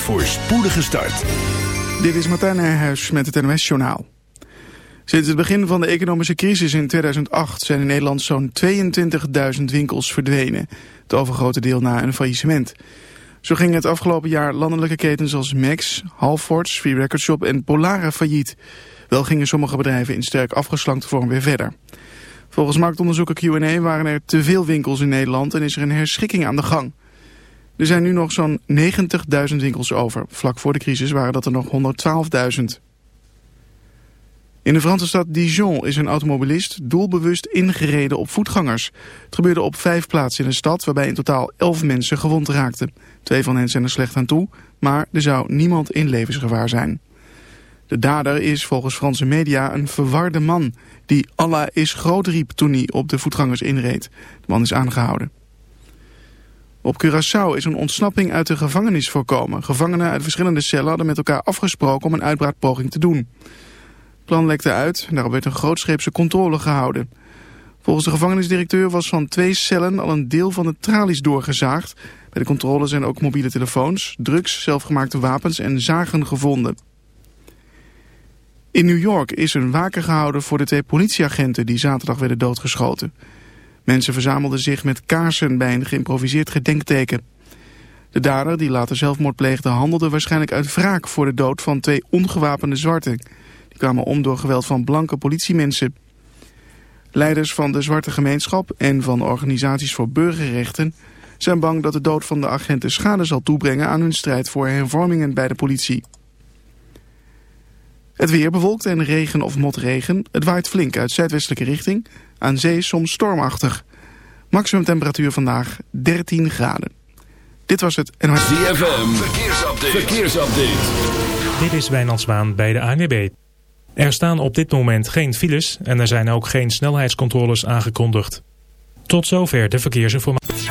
voor spoedige start. Dit is Martijn Nijhuis met het NOS-journaal. Sinds het begin van de economische crisis in 2008 zijn in Nederland zo'n 22.000 winkels verdwenen. Het overgrote deel na een faillissement. Zo gingen het afgelopen jaar landelijke ketens als Max, Halfords, Free Record en Polara failliet. Wel gingen sommige bedrijven in sterk afgeslankte vorm weer verder. Volgens marktonderzoeker Q&A waren er te veel winkels in Nederland en is er een herschikking aan de gang. Er zijn nu nog zo'n 90.000 winkels over. Vlak voor de crisis waren dat er nog 112.000. In de Franse stad Dijon is een automobilist doelbewust ingereden op voetgangers. Het gebeurde op vijf plaatsen in de stad waarbij in totaal elf mensen gewond raakten. Twee van hen zijn er slecht aan toe, maar er zou niemand in levensgevaar zijn. De dader is volgens Franse media een verwarde man die Allah is groot riep toen hij op de voetgangers inreed. De man is aangehouden. Op Curaçao is een ontsnapping uit de gevangenis voorkomen. Gevangenen uit verschillende cellen hadden met elkaar afgesproken om een uitbraakpoging te doen. Het plan lekte uit en daarop werd een grootscheepse controle gehouden. Volgens de gevangenisdirecteur was van twee cellen al een deel van de tralies doorgezaagd. Bij de controle zijn ook mobiele telefoons, drugs, zelfgemaakte wapens en zagen gevonden. In New York is een waken gehouden voor de twee politieagenten die zaterdag werden doodgeschoten. Mensen verzamelden zich met kaarsen bij een geïmproviseerd gedenkteken. De dader, die later zelfmoord pleegde, handelde waarschijnlijk uit wraak voor de dood van twee ongewapende zwarten. Die kwamen om door geweld van blanke politiemensen. Leiders van de zwarte gemeenschap en van organisaties voor burgerrechten zijn bang dat de dood van de agenten schade zal toebrengen aan hun strijd voor hervormingen bij de politie. Het weer bewolkt en regen of motregen. Het waait flink uit zuidwestelijke richting. Aan zee soms stormachtig. Maximum temperatuur vandaag 13 graden. Dit was het NOS. ZFM, verkeersupdate. verkeersupdate. Dit is Wijnand Zwaan bij de ANWB. Er staan op dit moment geen files en er zijn ook geen snelheidscontroles aangekondigd. Tot zover de verkeersinformatie.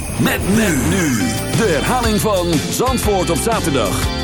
Met men nu. De herhaling van Zandvoort op zaterdag.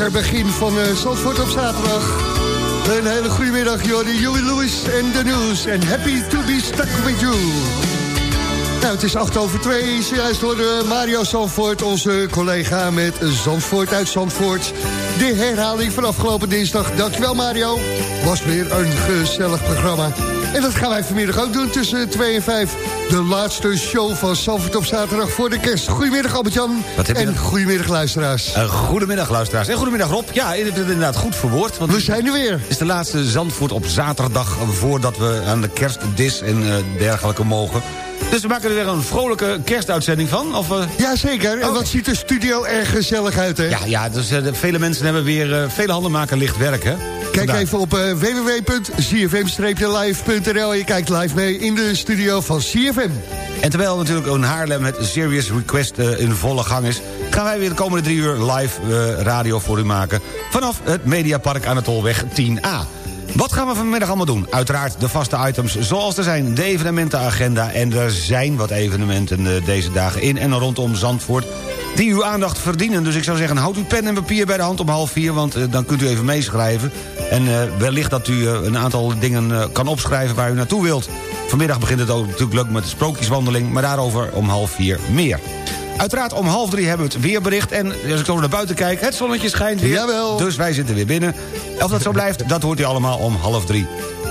Lekker begin van uh, Zandvoort op zaterdag. Een hele goede middag, Jordi, Joey Lewis en de nieuws. En happy to be stuck with you. Nou, het is 8 over 2. Zojuist hoorde Mario Zandvoort, onze collega met Zandvoort uit Zandvoort. De herhaling van afgelopen dinsdag. Dankjewel Mario. Was weer een gezellig programma. En dat gaan wij vanmiddag ook doen tussen 2 en 5. De laatste show van Zandvoort op zaterdag voor de kerst. Goedemiddag Albert-Jan. En goedemiddag luisteraars. Uh, goedemiddag luisteraars. En goedemiddag Rob. Ja, je hebt het inderdaad goed verwoord. Want we zijn er weer. Het is de laatste Zandvoort op zaterdag... voordat we aan de kerstdis en uh, dergelijke mogen. Dus we maken er weer een vrolijke kerstuitzending van? Of, uh... Jazeker, en wat ziet de studio er gezellig uit, hè? Ja, ja dus, uh, vele mensen hebben weer... Uh, vele handen maken licht werk, hè? Kijk even op uh, www.cfm-live.nl en je kijkt live mee in de studio van CFM. En terwijl natuurlijk een Haarlem het Serious Request uh, in volle gang is... gaan wij weer de komende drie uur live uh, radio voor u maken... vanaf het Mediapark aan de Tolweg 10A. Wat gaan we vanmiddag allemaal doen? Uiteraard de vaste items zoals er zijn. De evenementenagenda. En er zijn wat evenementen deze dagen in en rondom Zandvoort die uw aandacht verdienen. Dus ik zou zeggen, houd uw pen en papier bij de hand om half vier... want uh, dan kunt u even meeschrijven. En uh, wellicht dat u uh, een aantal dingen kan opschrijven waar u naartoe wilt. Vanmiddag begint het ook natuurlijk leuk met de sprookjeswandeling... maar daarover om half vier meer. Uiteraard om half drie hebben we het weerbericht. En als ik zo naar buiten kijk, het zonnetje schijnt weer. Jawel. Dus wij zitten weer binnen. Of dat zo blijft, dat hoort u allemaal om half drie.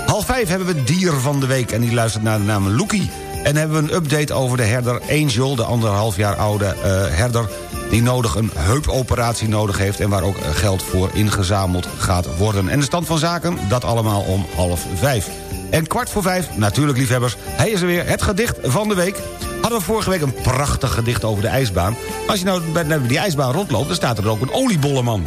Half vijf hebben we dier van de week. En die luistert naar de naam Loekie. En hebben we een update over de herder Angel, de anderhalf jaar oude uh, herder... die nodig een heupoperatie nodig heeft... en waar ook geld voor ingezameld gaat worden. En de stand van zaken, dat allemaal om half vijf. En kwart voor vijf, natuurlijk liefhebbers, hij is er weer, het gedicht van de week. Hadden we vorige week een prachtig gedicht over de ijsbaan. Als je nou bij die ijsbaan rondloopt, dan staat er ook een oliebolleman.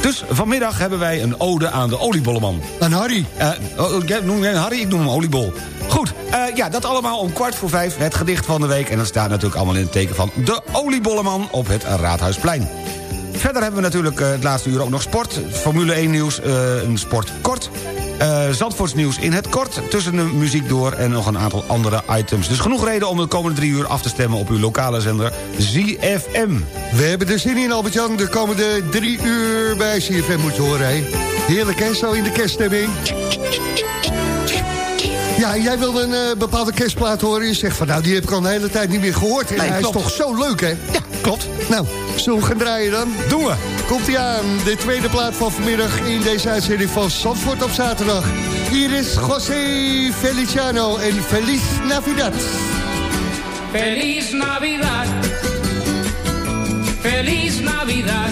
Dus vanmiddag hebben wij een ode aan de oliebolleman. Aan Harry? Uh, oh, noem jij Harry? Ik noem hem oliebol. Goed, uh, ja, dat allemaal om kwart voor vijf, het gedicht van de week. En dat staat natuurlijk allemaal in het teken van de oliebolleman op het Raadhuisplein. Verder hebben we natuurlijk uh, het laatste uur ook nog sport. Formule 1 nieuws, uh, een sport kort. Uh, Zandvoorts nieuws in het kort, tussen de muziek door... en nog een aantal andere items. Dus genoeg reden om de komende drie uur af te stemmen... op uw lokale zender ZFM. We hebben er zin in, Albert-Jan. De komende drie uur bij ZFM moet je horen, hè. Heerlijk, hè, zo in de kerststemming. Ja, jij wilde een uh, bepaalde kerstplaat horen. Je zegt van, nou, die heb ik al een hele tijd niet meer gehoord. En nee, hij klopt. is toch zo leuk, hè? Ja, klopt. Nou, zullen we gaan draaien dan? Doen we. Komt hij aan, de tweede plaat van vanmiddag in deze uitzending van Zandvoort op zaterdag. Hier is José Feliciano en Feliz Navidad. Feliz Navidad. Feliz Navidad.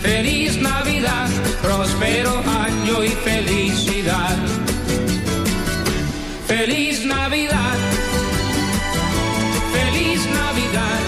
Feliz Navidad. Prospero año y felicidad. Feliz Navidad. Feliz Navidad.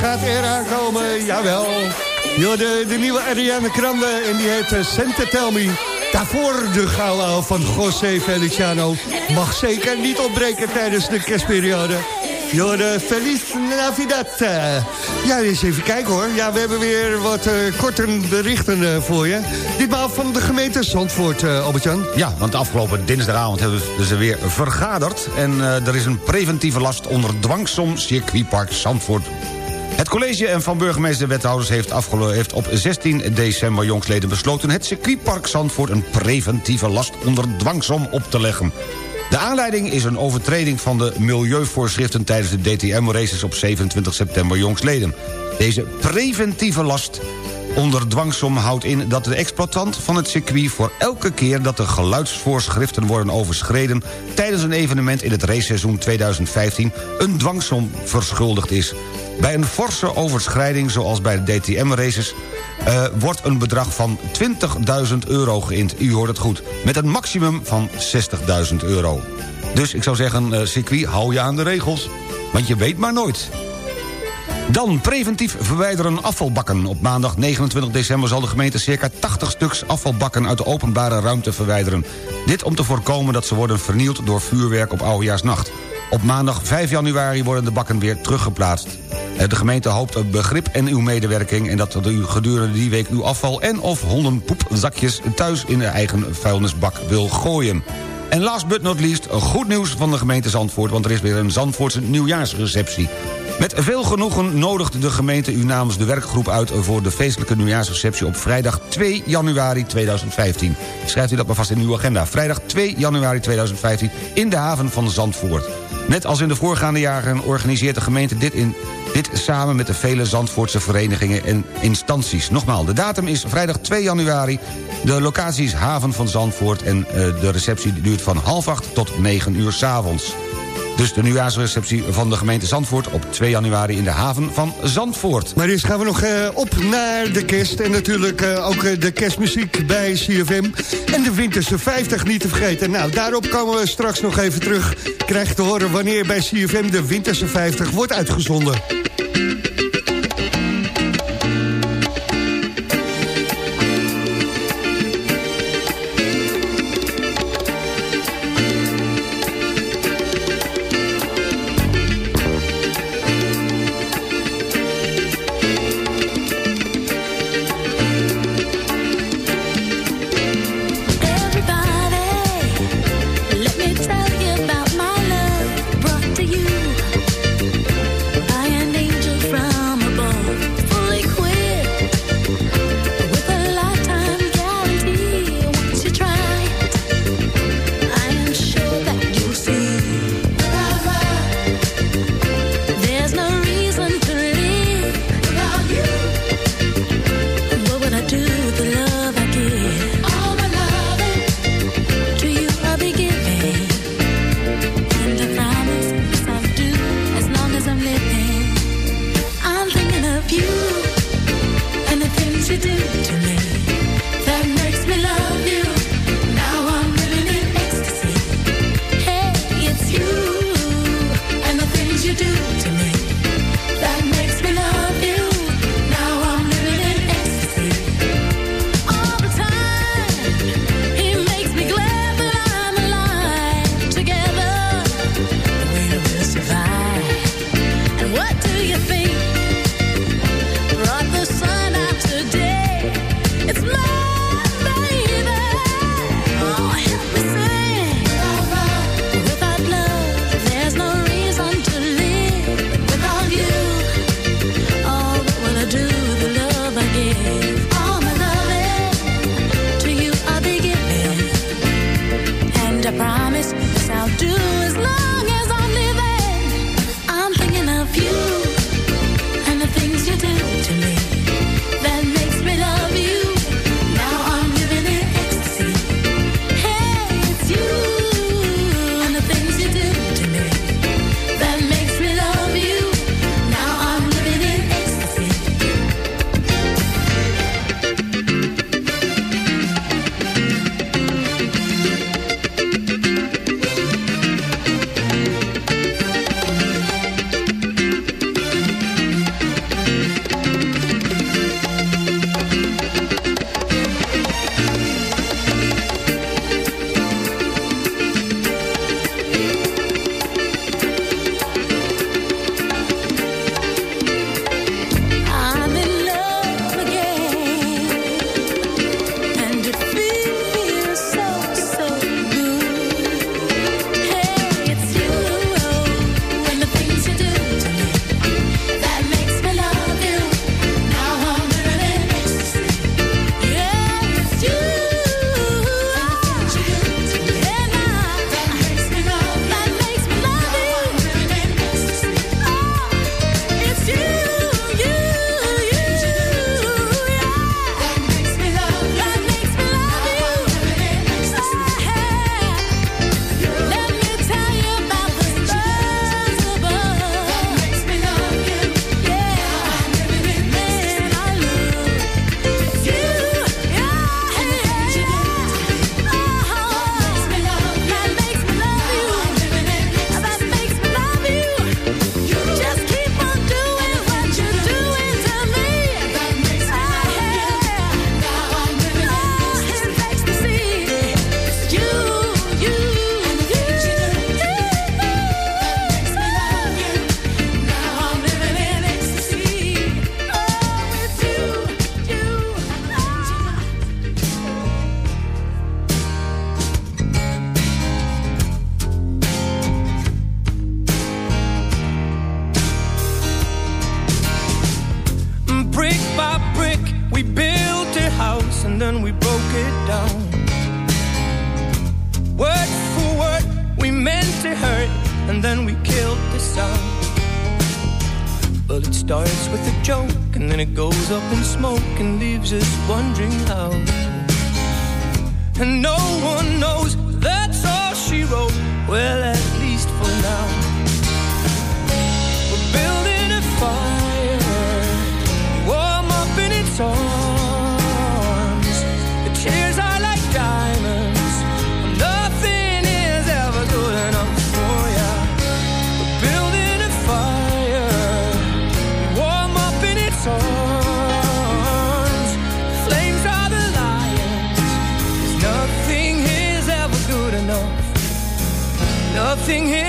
Gaat eraan komen, jawel. Jo, de, de nieuwe Ariane Grande en die heet eh, Santa Tell Me. Daarvoor de gala van José Feliciano. Mag zeker niet ontbreken tijdens de kerstperiode. Jo, de Feliz Navidad. Eh, Ja, eens even kijken hoor. Ja, we hebben weer wat eh, korte berichten eh, voor je. Ditmaal van de gemeente Zandvoort, eh Albert-Jan. Ja, want afgelopen dinsdagavond hebben ze weer vergaderd... en eh, er is een preventieve last onder dwangsom circuitpark Zandvoort. Het college en van burgemeester en wethouders heeft, heeft op 16 december jongsleden besloten... het circuitpark Zandvoort een preventieve last onder dwangsom op te leggen. De aanleiding is een overtreding van de milieuvoorschriften... tijdens de DTM-races op 27 september jongsleden. Deze preventieve last onder dwangsom houdt in dat de exploitant van het circuit... voor elke keer dat de geluidsvoorschriften worden overschreden... tijdens een evenement in het raceseizoen 2015 een dwangsom verschuldigd is. Bij een forse overschrijding, zoals bij de DTM-races... eh, wordt een bedrag van 20.000 euro geïnd. U hoort het goed. Met een maximum van 60.000 euro. Dus ik zou zeggen, eh, circuit, hou je aan de regels. Want je weet maar nooit. Dan preventief verwijderen afvalbakken. Op maandag 29 december zal de gemeente circa 80 stuks afvalbakken uit de openbare ruimte verwijderen. Dit om te voorkomen dat ze worden vernield door vuurwerk op oudejaarsnacht. Op maandag 5 januari worden de bakken weer teruggeplaatst. Eh, De gemeente hoopt op begrip en uw medewerking... en dat u gedurende die week uw afval en of hondenpoepzakjes... thuis in de eigen vuilnisbak wil gooien. En last but not least, goed nieuws van de gemeente Zandvoort... want er is weer een Zandvoortse nieuwjaarsreceptie. Met veel genoegen nodigt de gemeente u namens de werkgroep uit... voor de feestelijke nieuwjaarsreceptie op vrijdag 2 januari 2015. Schrijft u dat maar vast in uw agenda. Vrijdag 2 januari 2015 in de haven van Zandvoort. Net als in de voorgaande jaren organiseert de gemeente dit, in, dit samen met de vele Zandvoortse verenigingen en instanties. Nogmaals, de datum is vrijdag 2 januari. De locatie is haven van Zandvoort en eh, de receptie duurt van half acht tot 9 uur s'avonds. Dus de nieuwjaarsreceptie van de gemeente Zandvoort op 2 januari in de haven van Zandvoort. Maar eerst gaan we nog eh, op naar de kerst. En natuurlijk eh, ook de kerstmuziek bij CFM. En de Winterse 50 niet te vergeten. Nou, daarop komen we straks nog even terug. Krijg te horen wanneer bij CFM de Winterse 50 wordt uitgezonden. Thank you.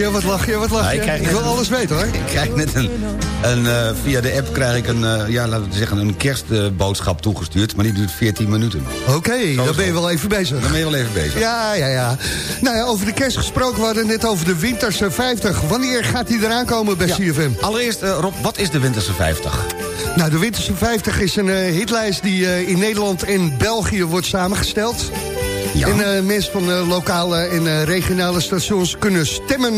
Nothing Wat lach je, wat lach je, wat lach je? ik wil een- alles weten hoor. Ik krijg net een, een eh, via de app krijg ik een, eh, ja, laten we zeggen, een kerstboodschap toegestuurd. Maar die duurt 14 minuten. Oké, dan ben je wel even bezig. Dan ben je wel even bezig. Ja, ja, ja. Nou ja, over de kerst gesproken, we hadden net over de Winterse 50. Wanneer gaat die eraan komen bij Ja. CFM? Allereerst, eh, Rob, wat is de Winterse 50? Nou, de Winterse 50 is een hitlijst die in Nederland en België wordt samengesteld. Ja. En eh, mensen van lokale en eh, regionale stations kunnen stemmen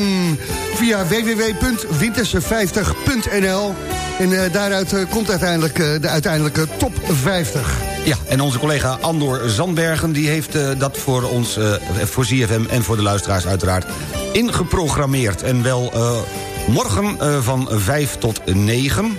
via www.winterse50.nl. En eh, daaruit komt uiteindelijk de uiteindelijke top 50. Ja, en onze collega Andor Zandbergen... die heeft dat voor ons, voor ZFM en voor de luisteraars uiteraard... ingeprogrammeerd. En wel morgen van 5 tot 9...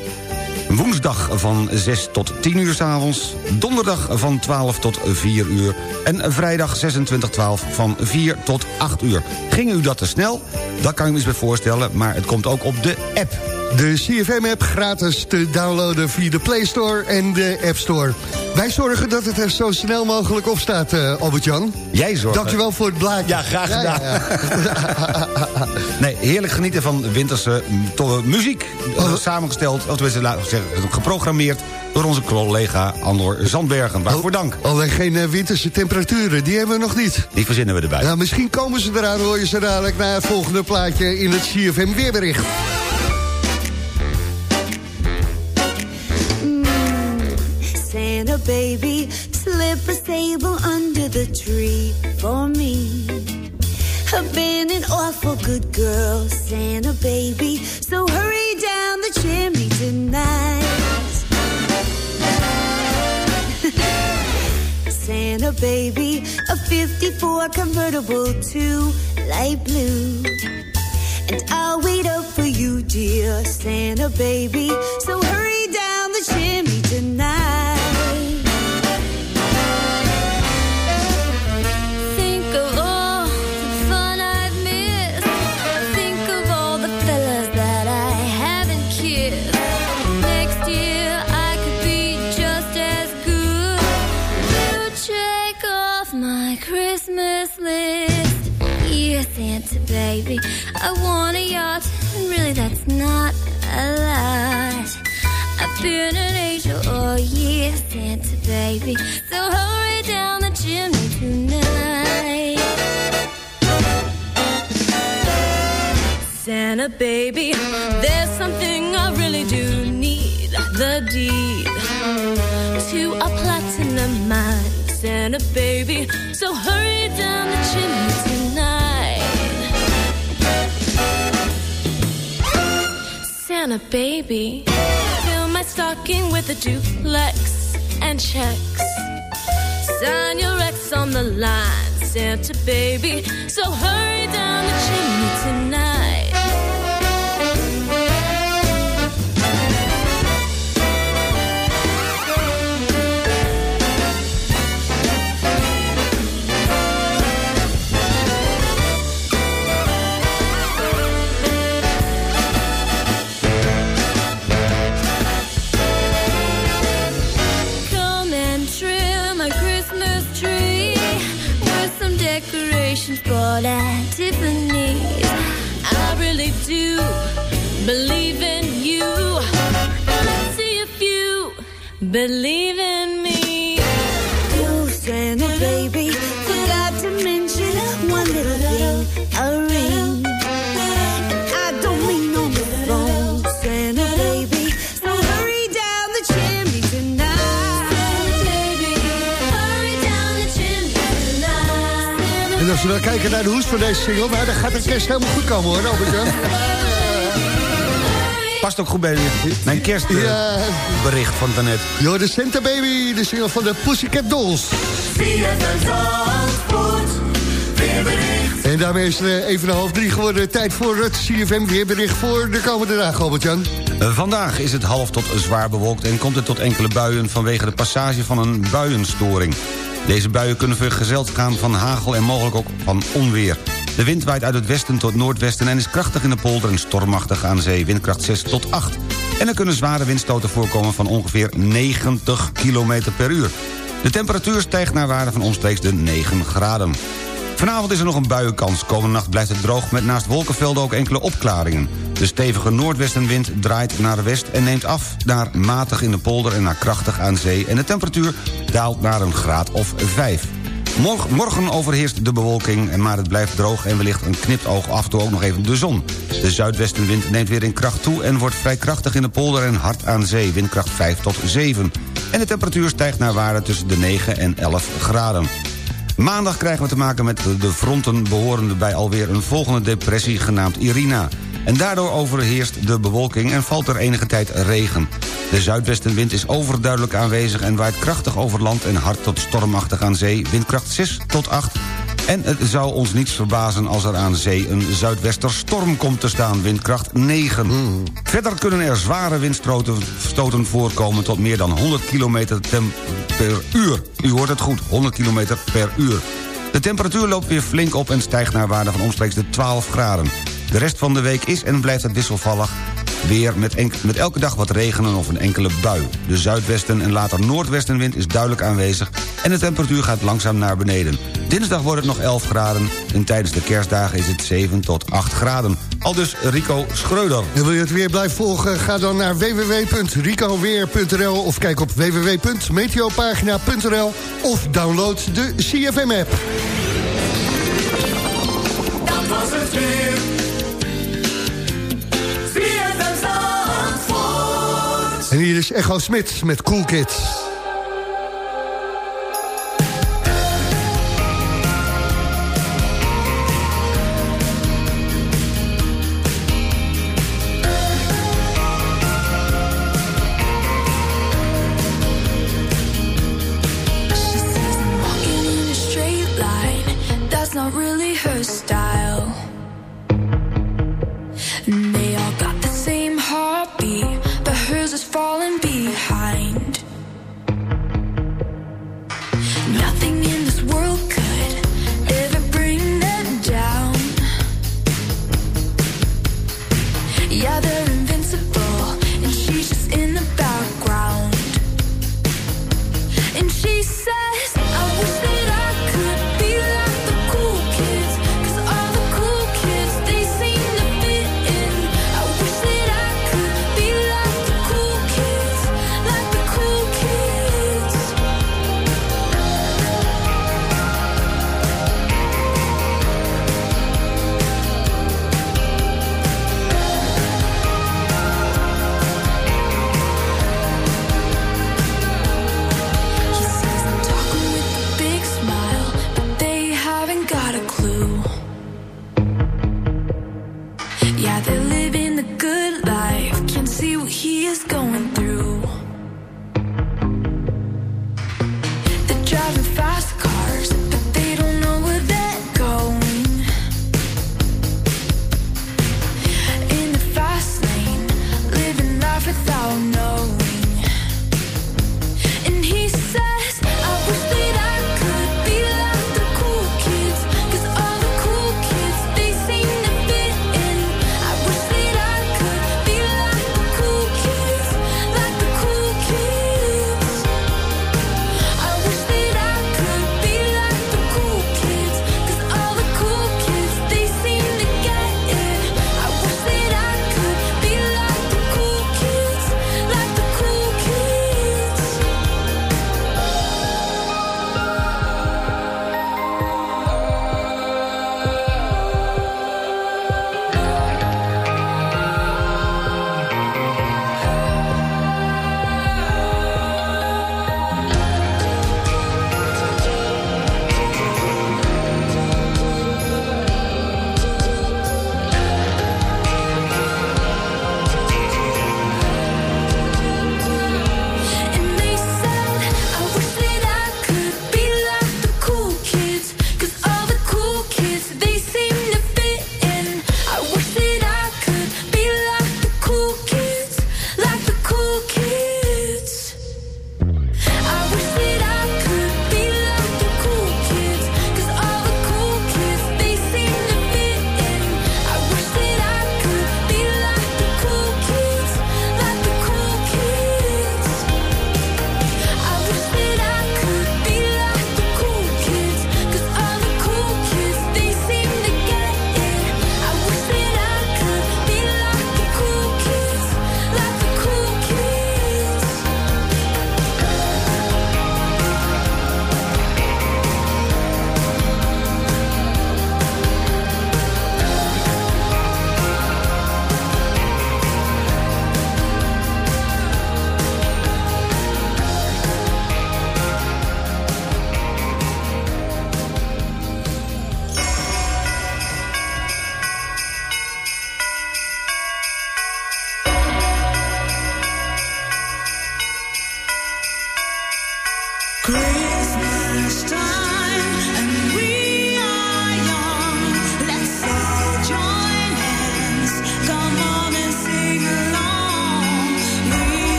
Woensdag van 6 tot 10 uur s'avonds. Donderdag van 12 tot 4 uur. En vrijdag 26 12 van 4 tot 8 uur. Ging u dat te snel? Dat kan ik me eens bij voorstellen. Maar het komt ook op de app. De CFM-app gratis te downloaden via de Play Store en de App Store. Wij zorgen dat het er zo snel mogelijk op staat, eh, Albert-Jan. Jij zorgt... Dankjewel voor het blaadje. Ja, graag gedaan. ja, ja. Nee, heerlijk genieten van winterse mm, muziek. Oh. eh, Samengesteld, of tenminste, laten we zeggen, geprogrammeerd... door onze collega Andor Zandbergen. Waarvoor dank. Alleen geen eh, winterse temperaturen, die hebben we nog niet. Die verzinnen we erbij. Ja, misschien komen ze eraan, hoor je ze dadelijk... naar het volgende plaatje in het CFM weerbericht. baby. Slip a sable under the tree for me. I've been an awful good girl, Santa baby. So hurry down the chimney tonight. Santa baby, a 54 convertible to light blue. And I'll wait up for you, dear Santa baby. So hurry I want a yacht, and really that's not a lot. I've been an angel all year, Santa baby. So hurry down the chimney tonight. Santa baby, there's something I really do need. The deed to a platinum mine, Santa baby. So hurry down the chimney Santa baby, fill my stocking with a duplex and checks. Sign your ex on the line, Santa baby. So hurry down the chimney tonight. Single... maar dan gaat de kerst helemaal goed komen hoor, Albert-Jan. Past ook goed bij mijn kerstbericht van daarnet. Yo, de Santa Baby, de single van de Pussycat Dolls. En daarmee is het eh, even een half drie geworden. Tijd voor het CFM weerbericht voor de komende dagen, Albert-Jan. Vandaag is het half tot zwaar bewolkt en komt het tot enkele buien vanwege de passage van een buienstoring. Deze buien kunnen vergezeld gaan van hagel en mogelijk ook van onweer. De wind waait uit het westen tot noordwesten en is krachtig in de polder en stormachtig aan zee, windkracht 6 tot 8. En er kunnen zware windstoten voorkomen van ongeveer 90 km per uur. De temperatuur stijgt naar waarde van omstreeks de 9 graden. Vanavond is er nog een buienkans. Komende nacht blijft het droog met naast wolkenvelden ook enkele opklaringen. De stevige noordwestenwind draait naar west en neemt af naar matig in de polder en naar krachtig aan zee. En de temperatuur daalt naar een graad of 5. Morgen, overheerst de bewolking, maar het blijft droog... en wellicht een knipoog af en toe ook nog even de zon. De zuidwestenwind neemt weer in kracht toe... en wordt vrij krachtig in de polder en hard aan zee. Windkracht 5 tot 7. En de temperatuur stijgt naar waarde tussen de 9 en 11 graden. Maandag krijgen we te maken met de fronten behorende bij alweer een volgende depressie genaamd Irina. En daardoor overheerst de bewolking en valt er enige tijd regen. De zuidwestenwind is overduidelijk aanwezig en waait krachtig over land en hard tot stormachtig aan zee, windkracht 6 tot 8. En het zou ons niets verbazen als er aan zee een zuidwesterstorm komt te staan, windkracht 9. Verder kunnen er zware windstoten stoten voorkomen tot meer dan 100 km per uur. U hoort het goed, 100 km per uur. De temperatuur loopt weer flink op en stijgt naar waarde van omstreeks de 12 graden. De rest van de week is en blijft het wisselvallig weer met, met elke dag wat regenen of een enkele bui. De zuidwesten en later noordwestenwind is duidelijk aanwezig... en de temperatuur gaat langzaam naar beneden. Dinsdag wordt het nog 11 graden en tijdens de kerstdagen is het 7 tot 8 graden. Al dus Rico Schreuder. En wil je het weer blijven volgen? Ga dan naar www.ricoweer.nl of kijk op www.meteopagina.nl of download de CFM-app. Dat was het weer. Hier is Echo Smit met Cool Kids.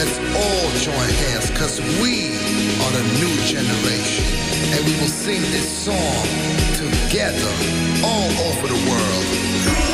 Let's all join hands because we are the new generation. And we will sing this song together all over the world.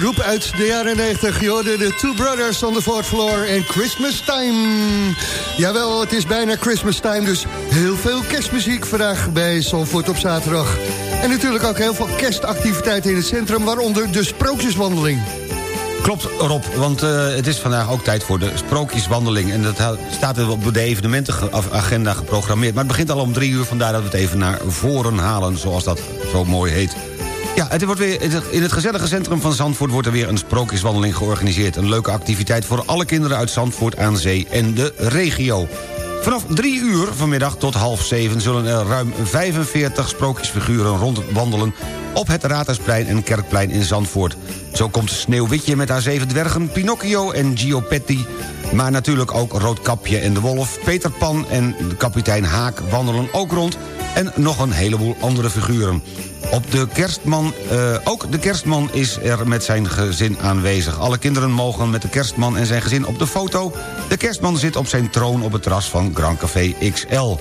Een groep uit de jaren 90, je de Two Brothers on the Fourth Floor en Christmas Time. Jawel, het is bijna Christmas Time, dus heel veel kerstmuziek vandaag bij Zalvoort op zaterdag. En natuurlijk ook heel veel kerstactiviteiten in het centrum, waaronder de sprookjeswandeling. Klopt, Rob, want eh, het is vandaag ook tijd voor de sprookjeswandeling. En dat staat op de evenementenagenda geprogrammeerd. Maar het begint al om drie uur, vandaar dat we het even naar voren halen... zoals dat zo mooi heet. In het gezellige centrum van Zandvoort... wordt er weer een sprookjeswandeling georganiseerd. Een leuke activiteit voor alle kinderen uit Zandvoort aan zee en de regio. Vanaf drie uur vanmiddag tot half zeven... zullen er ruim 45 sprookjesfiguren rondwandelen... op het Raadhuisplein en Kerkplein in Zandvoort. Zo komt Sneeuwwitje met haar zeven dwergen... Pinocchio en Giopetti... maar natuurlijk ook Roodkapje en de Wolf... Peter Pan en kapitein Haak wandelen ook rond... en nog een heleboel andere figuren. Op de kerstman, eh, ook de kerstman is er met zijn gezin aanwezig. Alle kinderen mogen met de kerstman en zijn gezin op de foto. De kerstman zit op zijn troon op het terras van Grand Café XL.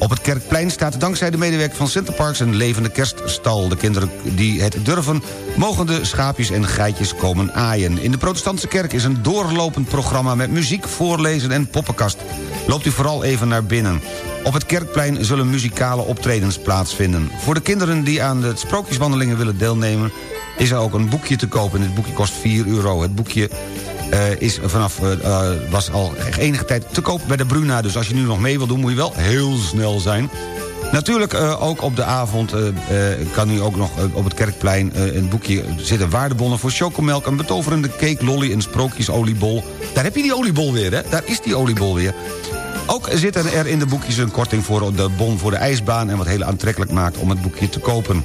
Op het Kerkplein staat dankzij de medewerker van Centerparks een levende kerststal. De kinderen die het durven mogen de schaapjes en geitjes komen aaien. In de protestantse kerk is een doorlopend programma met muziek, voorlezen en poppenkast. Loopt u vooral even naar binnen. Op het Kerkplein zullen muzikale optredens plaatsvinden. Voor de kinderen die aan de sprookjeswandelingen willen deelnemen... is er ook een boekje te kopen. Het boekje kost 4 euro. Het boekje eh, is vanaf, eh, eh, was al enige tijd te koop bij de Bruna. Dus als je nu nog mee wil doen, moet je wel heel snel zijn. Natuurlijk ook op de avond kan u ook nog op het Kerkplein een boekje zitten. Waardebonnen voor chocomelk, een betoverende cake, lolly, een sprookjesoliebol. Daar heb je die oliebol weer, hè? Daar is die oliebol weer. Ook zitten er in de boekjes een korting voor de bon voor de ijsbaan... en wat heel aantrekkelijk maakt om het boekje te kopen.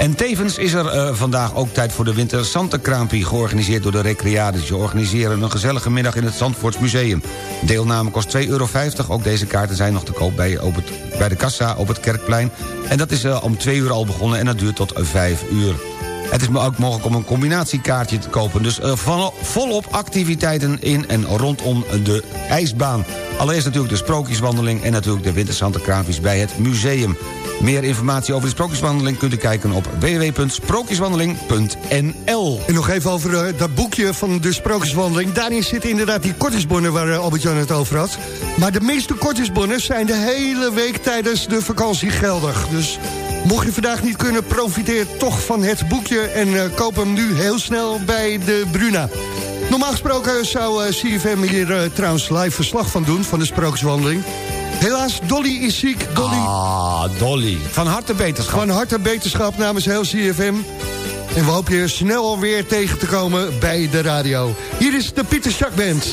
En tevens is er eh, vandaag ook tijd voor de Winter Santenkraampie... georganiseerd door de Recreades. Je organiseren een gezellige middag in het Zandvoorts Museum. Deelname kost 2,50 euro. Ook deze kaarten zijn nog te koop bij, op het, bij de kassa op het Kerkplein. En dat is eh, om 2 uur al begonnen en dat duurt tot 5 uur. Het is ook mogelijk om een combinatiekaartje te kopen. Dus eh, van, volop activiteiten in en rondom de ijsbaan. Allereerst natuurlijk de sprookjeswandeling... en natuurlijk de wintersantenkraampies bij het museum. Meer informatie over de sprookjeswandeling kunt u kijken op www.sprookjeswandeling.nl. En nog even over eh, dat boekje van de sprookjeswandeling. Daarin zitten inderdaad die kortingsbonnen waar eh, Albert-Jan het over had. Maar de meeste kortingsbonnen zijn de hele week tijdens de vakantie geldig. Dus Mocht je vandaag niet kunnen, profiteer toch van het boekje... en eh, koop hem nu heel snel bij de Bruna. Normaal gesproken zou eh, CFM hier eh, trouwens live verslag van doen... van de sprookjeswandeling. Helaas, Dolly is ziek. Dolly. Ah, Dolly. Van harte beterschap. Van harte beterschap namens heel CFM. En we hopen je snel alweer tegen te komen bij de radio. Hier is de Pieter Schakband.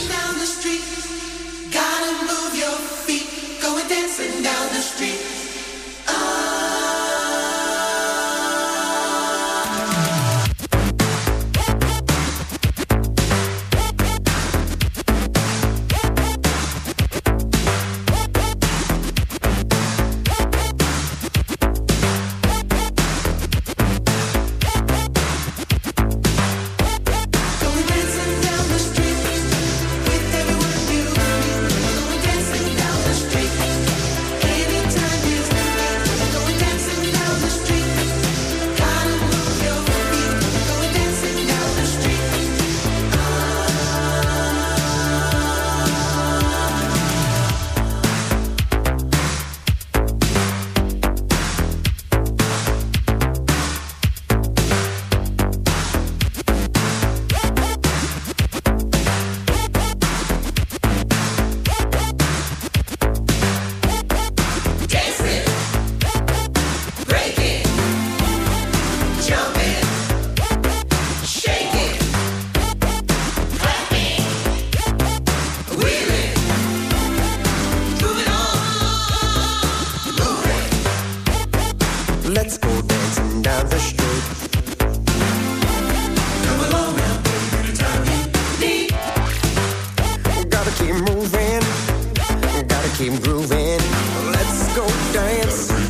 dance.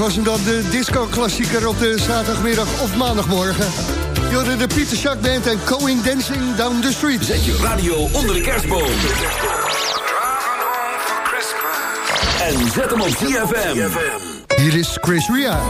was hem dan, de disco-klassieker op de zaterdagmiddag of maandagmorgen. Jorden de Pieter Schack Band en Coing Dancing Down the Street. Zet je radio onder de kerstboom. En zet hem op DFM. Hier is Chris Ria.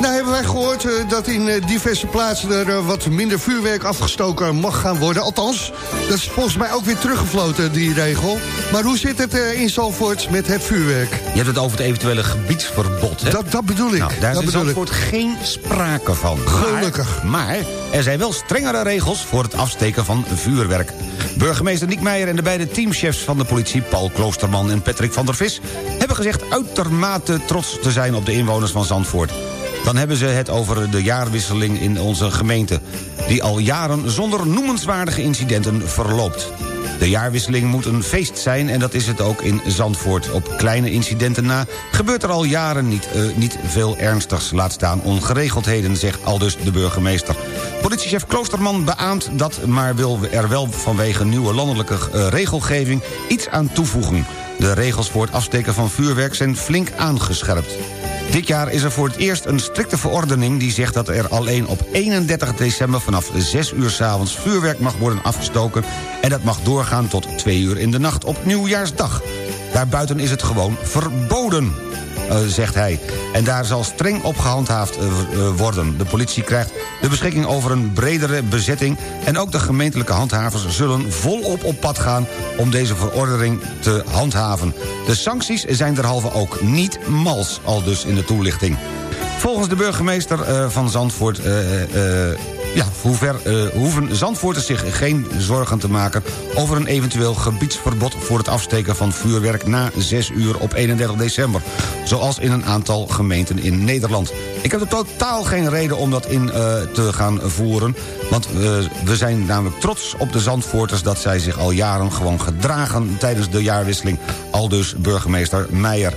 Nou hebben wij gehoord eh, dat in eh, diverse plaatsen er eh, wat minder vuurwerk afgestoken mag gaan worden. Althans, dat is volgens mij ook weer teruggefloten, die regel. Maar hoe zit het in Zalvoort met het vuurwerk? Je hebt het over het eventuele gebiedsverbod. Hè? Dat, dat bedoel ik. Nou, daar dat is in ik. Zandvoort geen sprake van. Gelukkig. Maar, maar er zijn wel strengere regels voor het afsteken van vuurwerk. Burgemeester Niek Meijer en de beide teamchefs van de politie... Paul Kloosterman en Patrick van der Vis... hebben gezegd uitermate trots te zijn op de inwoners van Zandvoort. Dan hebben ze het over de jaarwisseling in onze gemeente... die al jaren zonder noemenswaardige incidenten verloopt. De jaarwisseling moet een feest zijn en dat is het ook in Zandvoort. Op kleine incidenten na gebeurt er al jaren niet, eh, niet veel ernstigs. Laat staan ongeregeldheden, zegt aldus de burgemeester. Politiechef Kloosterman beaamt dat, maar wil er wel vanwege nieuwe landelijke eh, regelgeving iets aan toevoegen. De regels voor het afsteken van vuurwerk zijn flink aangescherpt. Dit jaar is er voor het eerst een strikte verordening... die zegt dat er alleen op 31 december vanaf 6 uur s'avonds... vuurwerk mag worden afgestoken... en dat mag doorgaan tot 2 uur in de nacht op nieuwjaarsdag. Daarbuiten is het gewoon verboden. Eh, zegt hij. En daar zal streng op gehandhaafd eh, eh, worden. De politie krijgt de beschikking over een bredere bezetting... en ook de gemeentelijke handhavers zullen volop op pad gaan... om deze verordening te handhaven. De sancties zijn derhalve ook niet mals, al dus in de toelichting. Volgens de burgemeester van Zandvoort... ja, voor ver, eh, hoeven Zandvoorters zich geen zorgen te maken... over een eventueel gebiedsverbod voor het afsteken van vuurwerk... na 6 uur op 31 december. Zoals in een aantal gemeenten in Nederland. Ik heb er totaal geen reden om dat in eh, te gaan voeren. Want eh, we zijn namelijk trots op de Zandvoorters... dat zij zich al jaren gewoon gedragen tijdens de jaarwisseling. Aldus burgemeester Meijer.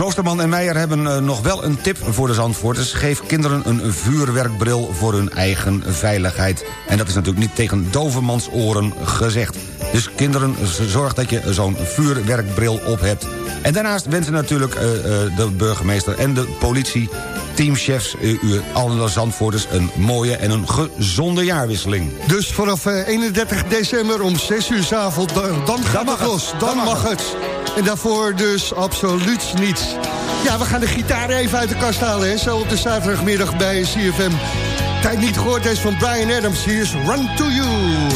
Kloosterman en Meijer hebben eh, nog wel een tip voor de Zandvoorters. Geef kinderen een vuurwerkbril voor hun eigen veiligheid. En dat is natuurlijk niet tegen dovemans oren gezegd. Dus kinderen, zorg dat je zo'n vuurwerkbril op hebt. En daarnaast wensen natuurlijk eh, eh, de burgemeester en de politie... teamchefs, u alle Zandvoorters een mooie en een gezonde jaarwisseling. Dus vanaf eh, 31 december om 6 uur 's avond, dan, dan gaat mag het het. los. Dan, Dan mag mag het. En daarvoor dus absoluut niets. Ja, we gaan de gitaar even uit de kast halen, hè, zo op de zaterdagmiddag bij CFM. Tijd niet gehoord, deze van Brian Adams. Hier is Run To You.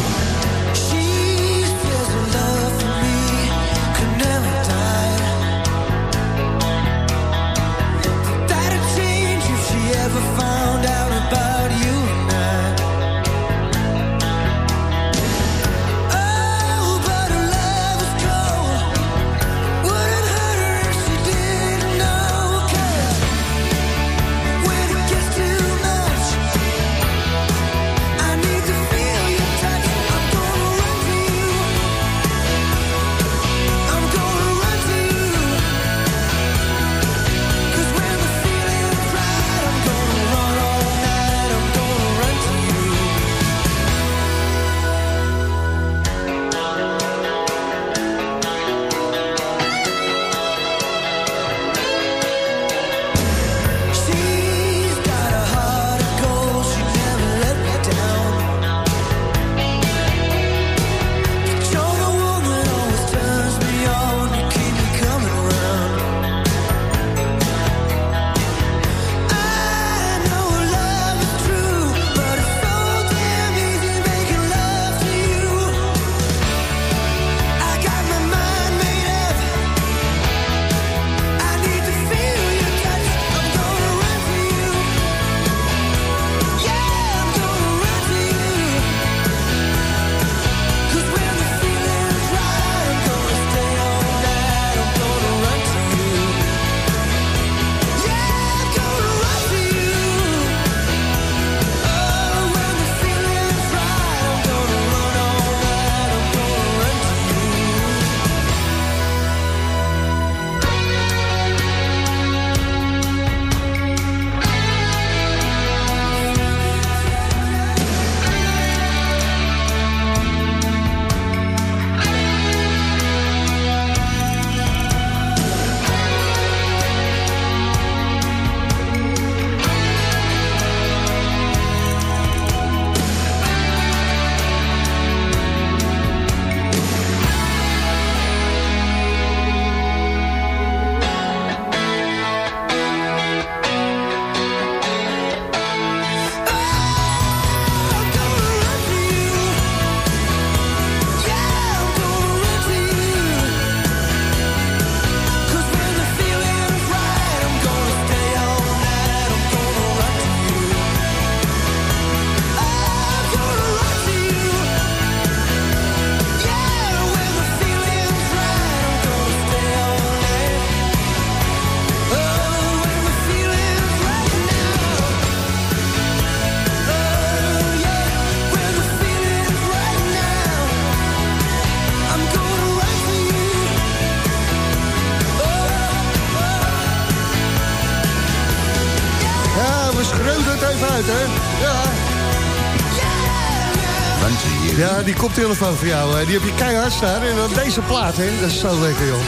Die koptelefoon van jou, die heb je keihard staan. En dan deze plaat, hè? Dat is zo lekker, joh.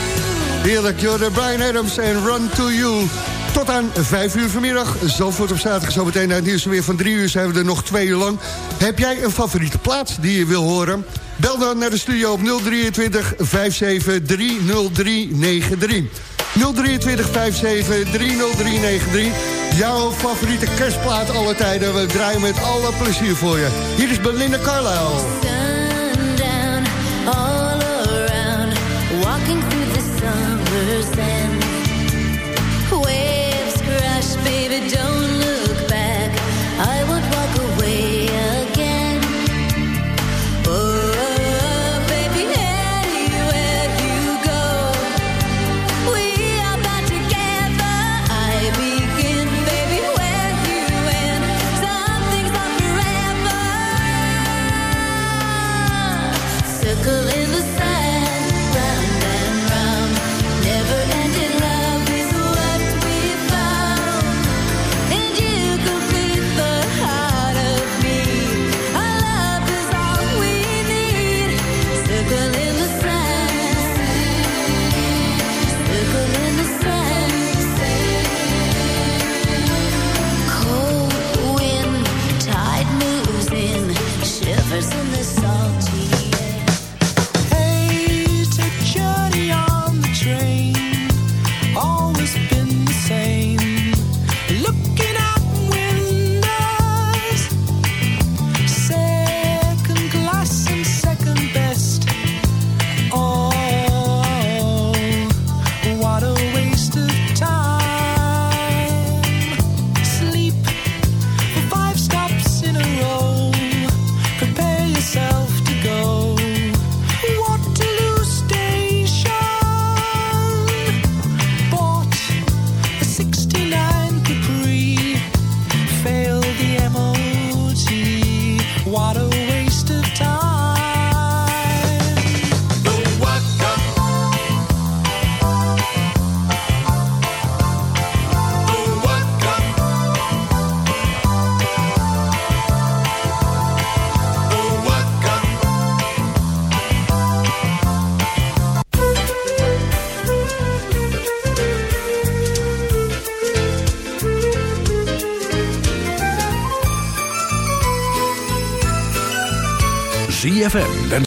Heerlijk, Jordan, Brian Adams en Run To You. Tot aan 5 uur vanmiddag. Zandvoort op zaterdag. Zometeen naar het nieuws weer van 3 uur zijn we er nog twee uur lang. Heb jij een favoriete plaat die je wil horen? Bel dan naar de studio op 023 57 30393. 023 57 30393. Jouw favoriete kerstplaat alle tijden. We draaien met alle plezier voor je. Hier is Belinda Carlisle.